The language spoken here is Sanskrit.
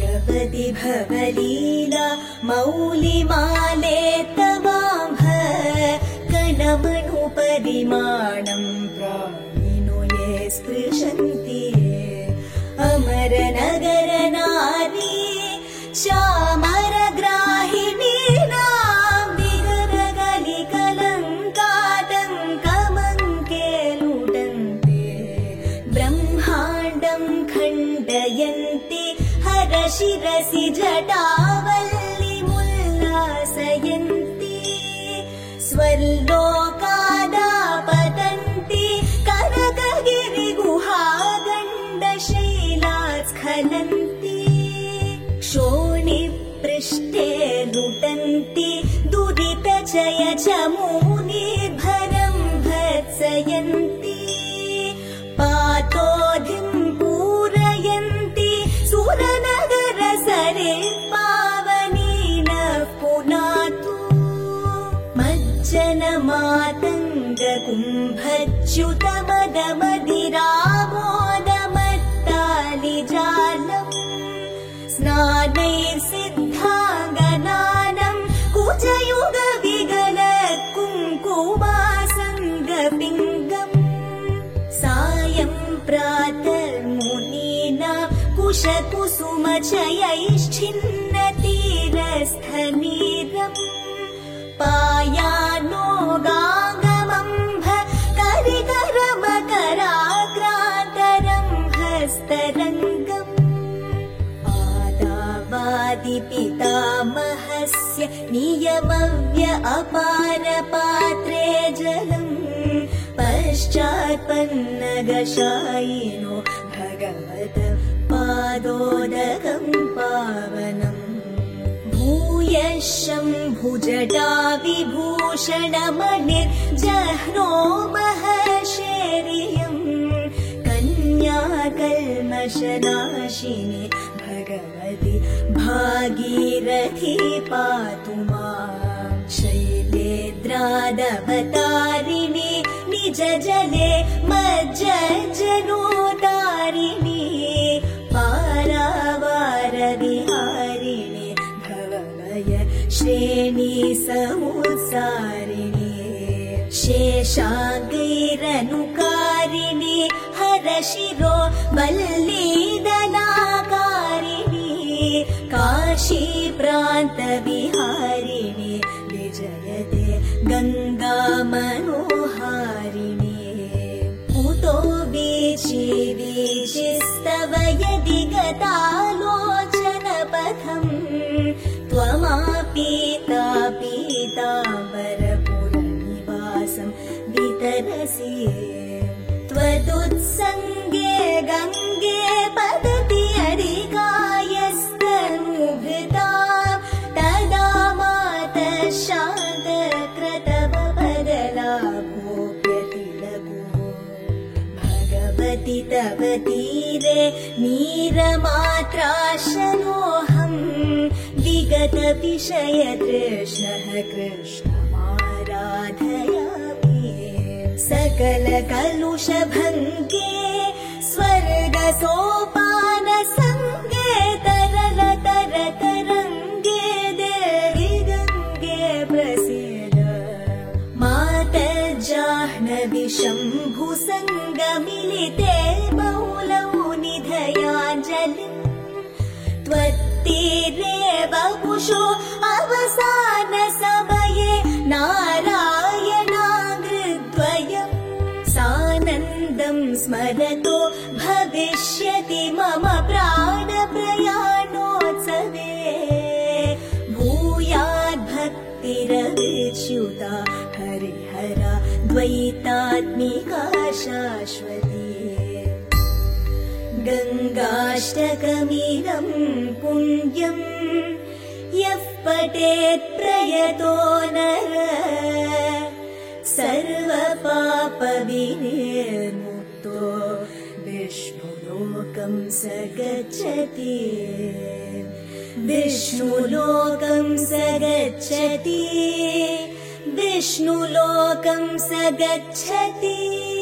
गणपति भवलीला मौलिमाले तवाम्भ गणमनुपरिमाणम् प्राणिनो ये स्पृशन्ति अमरनगर नारी चामरग्राहिणी विगरगलिकलङ्काटङ्कमङ्के लुटन्ते ब्रह्माण्डम् खण्डयन्ति हरशिरसि जटावल्लिमुल्लासयन्ति स्वर्लोकादापतन्ति कनकगिरिगुहागण्डशैलास्खलन्ति क्षोणिपृष्ठे लुटन्ति दुरितचय चमूनिर्भरम् भत्सयन्ति पातोधिम् स्नानैर्सिद्धाङ्गनानम् कुजयुगविगल कुङ्कुमासङ्गपिङ्गम् सायम् प्रातर्मुनीना कुशकुसुमचयैश्छिन्नतीरस्थनीरम् आदावादिपितामहस्य नियमव्य अपारपात्रे जलम् पश्चात्पन्नगशायिनो भगवत पादोदकम् पावनम्। भूयः शम्भुजटा विभूषणमणिर्जह्नो महशेरियम् कन्याकल्मषनाशिनि भगवति भागीरथी पातु माम् शैलेद्रादवतारिणि निज जले मज्जनोतारिणि पारावारविहारिणि भवमय श्रेणी समुत्सारिणि शेषागैरनुकारिणि हरशिरो वल्लीदलाकारिणि काशी प्रान्तविहारिणि विजयते गङ्गा मनोहारिणि। कुतो वीचि वीचिस्तव यदि गतालोचनपथम् त्वमापीता तीरे नीरमात्राशनोऽहम् विगतविषयतृष्णः कृष्णमाराधयामि। सकलकलुषभङ्गे स्वर्गसोपानसङ्गे शम्भुसङ्गमिलिते बहुलौ निधयाञ्जलिम् त्वत्तीरे वपुषो अवसान समये नारायणागृद्वयम् सानन्दम् स्मरतो भविष्यति मम द्वैतात्मिका शाश्वती गङ्गाष्टकमिदम् पुण्यम् यः पठेत् प्रयतो नर। सर्वपापविनिर्मुक्तो विष्णुलोकम् स गच्छति विष्णुलोकम् स गच्छति विष्णुलोकम् स गच्छति